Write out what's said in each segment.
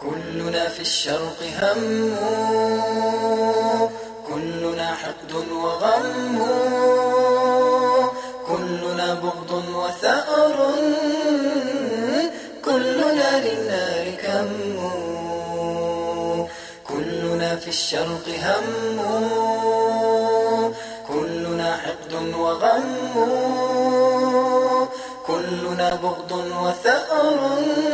كلنا في الشرق هم كلنا حقد وغم كلنا بغض وثأر كلنا للنار كم كلنا في الشرق هم كلنا حقد وغم كلنا بغض وثأر.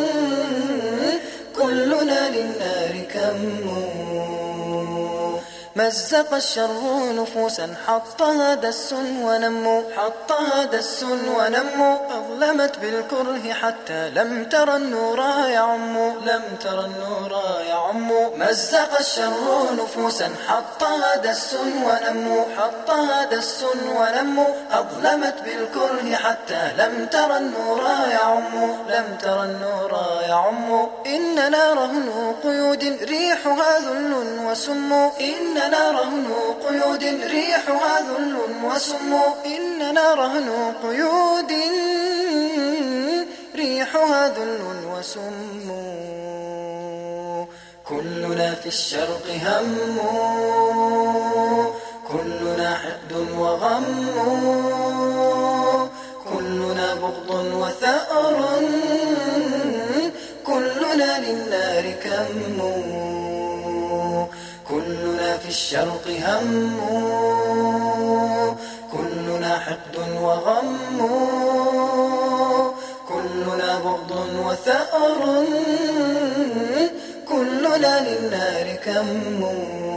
مزق الشر نفوسا حطها دس ونمو حطها دس ونمو أظلمت بالكره حتى لم ترى النور يعم لم ترى النور يعم مزق الشر نفوسا حطها دس ونمو حطها دس ونمو أظلمت بالكره حتى لم ترى النور يعم لم ترى النور يعم إننا رهن قيود ريحها ذل وسم إن إننا رهن قيود ريحها ذل وسم إننا رهن قيود ريحها ذل وسم كلنا في الشرق هم للنار كم؟ كلنا في الشرق هم. كلنا حقد وغم. كلنا بغض وثأر. كلنا للنار كم؟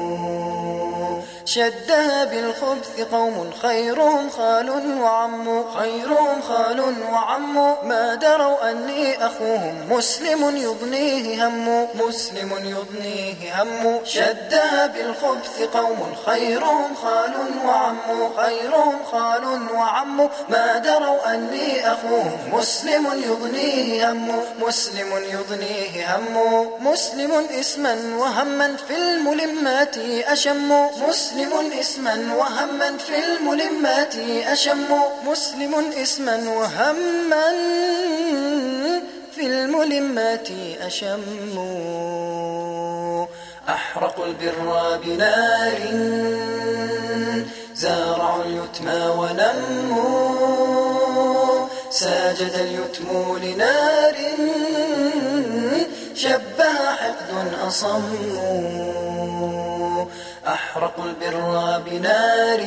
شدها بالخبث قوم خيرهم خال وعم خيرهم خال وعم. ما دروا أني أخوهم مسلم يضنيه هم مسلم يضنيه هم. شدها بالخبث قوم خيرهم خال وعم خيرهم خال وعم. ما دروا أني أخوهم مسلم يضنيه هم مسلم يضنيه هم. مسلم اسما وهما في الملمات أشم مسلم مسلم اسما وهما في الملمات أشم مسلم اسما وهما في الملمات أشم أحرق البر بنار زارع اليتمى ونموا ساجد اليتم لنار. شبه حقد أصم. أحرقوا البر بنار.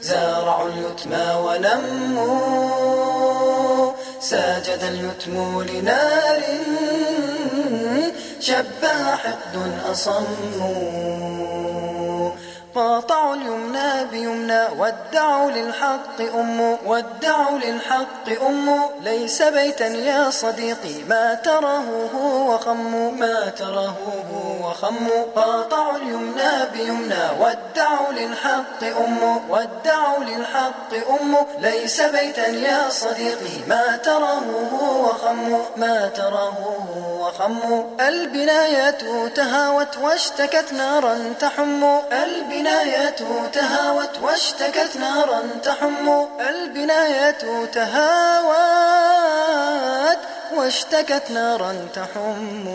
زارعوا اليتمى ونموا ساجد اليتم لنار. شبه حقد أصموا قاطعوا اليمنى بيمنى ودعوا للحق أم ودعوا للحق أم. ليس بيتا يا صديقي ما تراه هو وخم. ما تراه هو وخم. قاطعوا اليمنى بيمنى ودعوا للحق أم. ودعوا للحق أم. ليس بيتا يا صديقي ما تراه هو وخم. ما تراه هو وخم البنايات تهاوت واشتكت نارا تحم. البنايات تهاوت واشتكت نارا تحم. البنايات تهاوت واشتكت نارا تحم.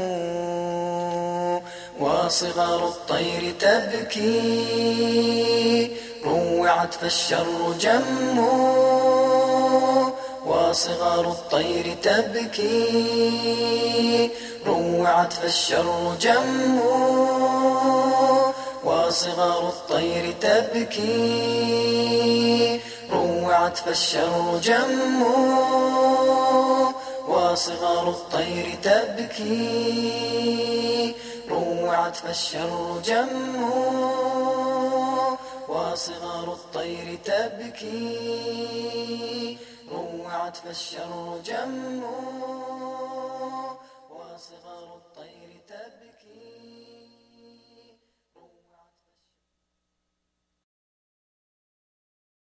وصغار الطير تبكي روعت فالشر جم. وصغار الطير تبكي. روعت فالشر جم وصغار الطير تبكي. روعت فالشر جم وصغار الطير تبكي. روعت فالشر جم وصغار الطير تبكي. روعت فالشر جم